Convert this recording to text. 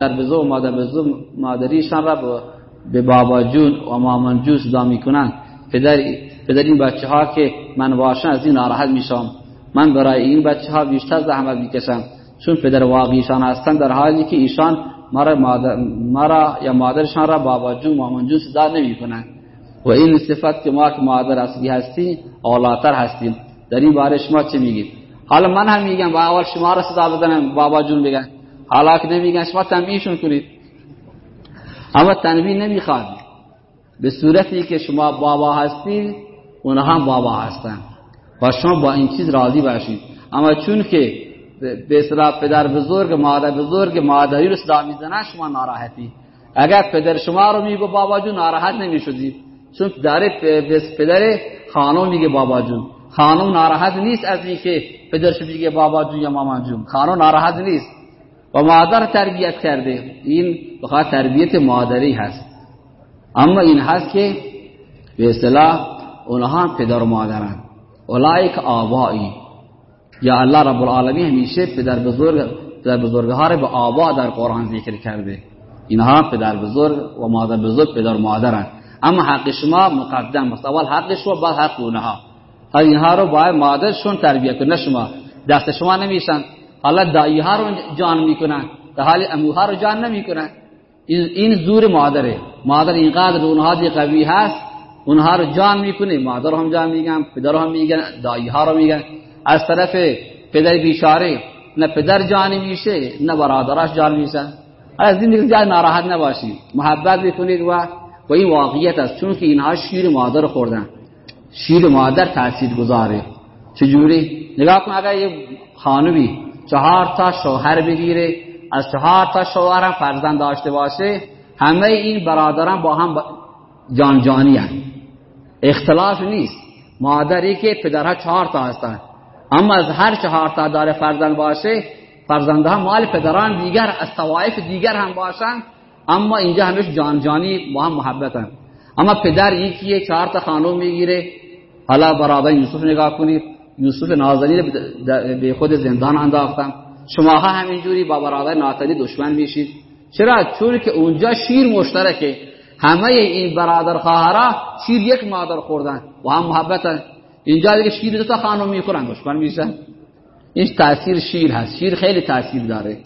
در بزرگ و مادر بزرگ مادریشان را به بابا جون و مامان جون صدا می‌کنن پدر پدر این بچه ها که من باشن از این ناراحت میشم. من برای این بچه ها بیشتر زحمت می‌کشم. چون پدر واقعیشان هستن در حالی که ایشان مرا, مادر مرا یا مادرشان را بابا جون مامان جون صدا نمی‌کنن و این صفت که ما که مادر اصلی هستی اولاتر هستیم. در این باره شما چه میگید؟ حالا من هم میگم با اول شما را صدا بدنم بابا جون بگن. حالا که نمیگن شما تنبیهشون کنید. اما تنبیه نمی‌خواد. به صورتی که شما بابا هستید اونها هم بابا هستن. و شما با این چیز راضی باشید. اما چون که به اصطلاح پدر بزرگ مادر بزرگ مادری رو صدا می‌زنن شما ناراحتی. اگر پدر شما رو میگو بابا جون ناراحت نمی‌شدید چون داره پدر خانم میگه بابا جون. خانم ناراحت نیست از اینکه پدرش میگه بابا جون یا مامان جون. خانم ناراحت نیست. و مادر تربیت کرده. این بخواه تربیت مادری هست. اما این هست که به اصطلاح اونها پدر و مادرن. اولایک آبایی یا الله رب العالمین همیشه پدر بزرگ پدر بزرگها رو به آبا در قرآن ذکر کرده. اینها پدر بزرگ و مادر بزرگ پدر و مادرن. اما حق شما مقدم است. اول حق شما بعد حق اونها. اینها رو باید مادرشون تربیت کنه. شما. دست شما نمیشن. حالا دایی ها رو جان می‌کنن در حال اموها رو جان نمی‌کنن این زور مادره مادر اینقدر اونها دی قوی هست اونها رو جان می‌کنه مادر هم جان میگن پدر هم میگن دایی ها رو میگن از طرف پدر بیچاره نه پدر جانی میشه نه برادراش جان میشن از این دیگه ناراحت نباشید محبت بکنید و و این واقعیت است چون که اینها شیر مادر خوردن شیر مادر تاثیر گذاره چجوری نگاه کن اگر یه خانوی چهار تا شوهر بگیره از چهار تا شوهر هم فرزند داشته باشه همه این برادران با هم جان جانی هست اختلاف نیست. مادری که پدرها چهار تا هستن. اما از هر چهار تا داره فرزند باشه فرزندها مال پدران دیگر از طوائف دیگر هم باشن اما اینجا همش جان جانی با هم محبتن. اما پدر یکیه چهار تا خانم می‌گیره. حالا برادر یوسف نگاه کنید. یوسف نازنین به خود زندان انداختن شما ها همینجوری با برادر ناتنی دشمن میشید. چرا؟ چون که اونجا شیر مشترکه. همه این برادر خواهرها شیر یک مادر خوردن و هم محبتن. اینجا دیگه شیر دو تا خانم می‌خورن. دشمن میشن. این تاثیر شیر هست. شیر خیلی تاثیر داره.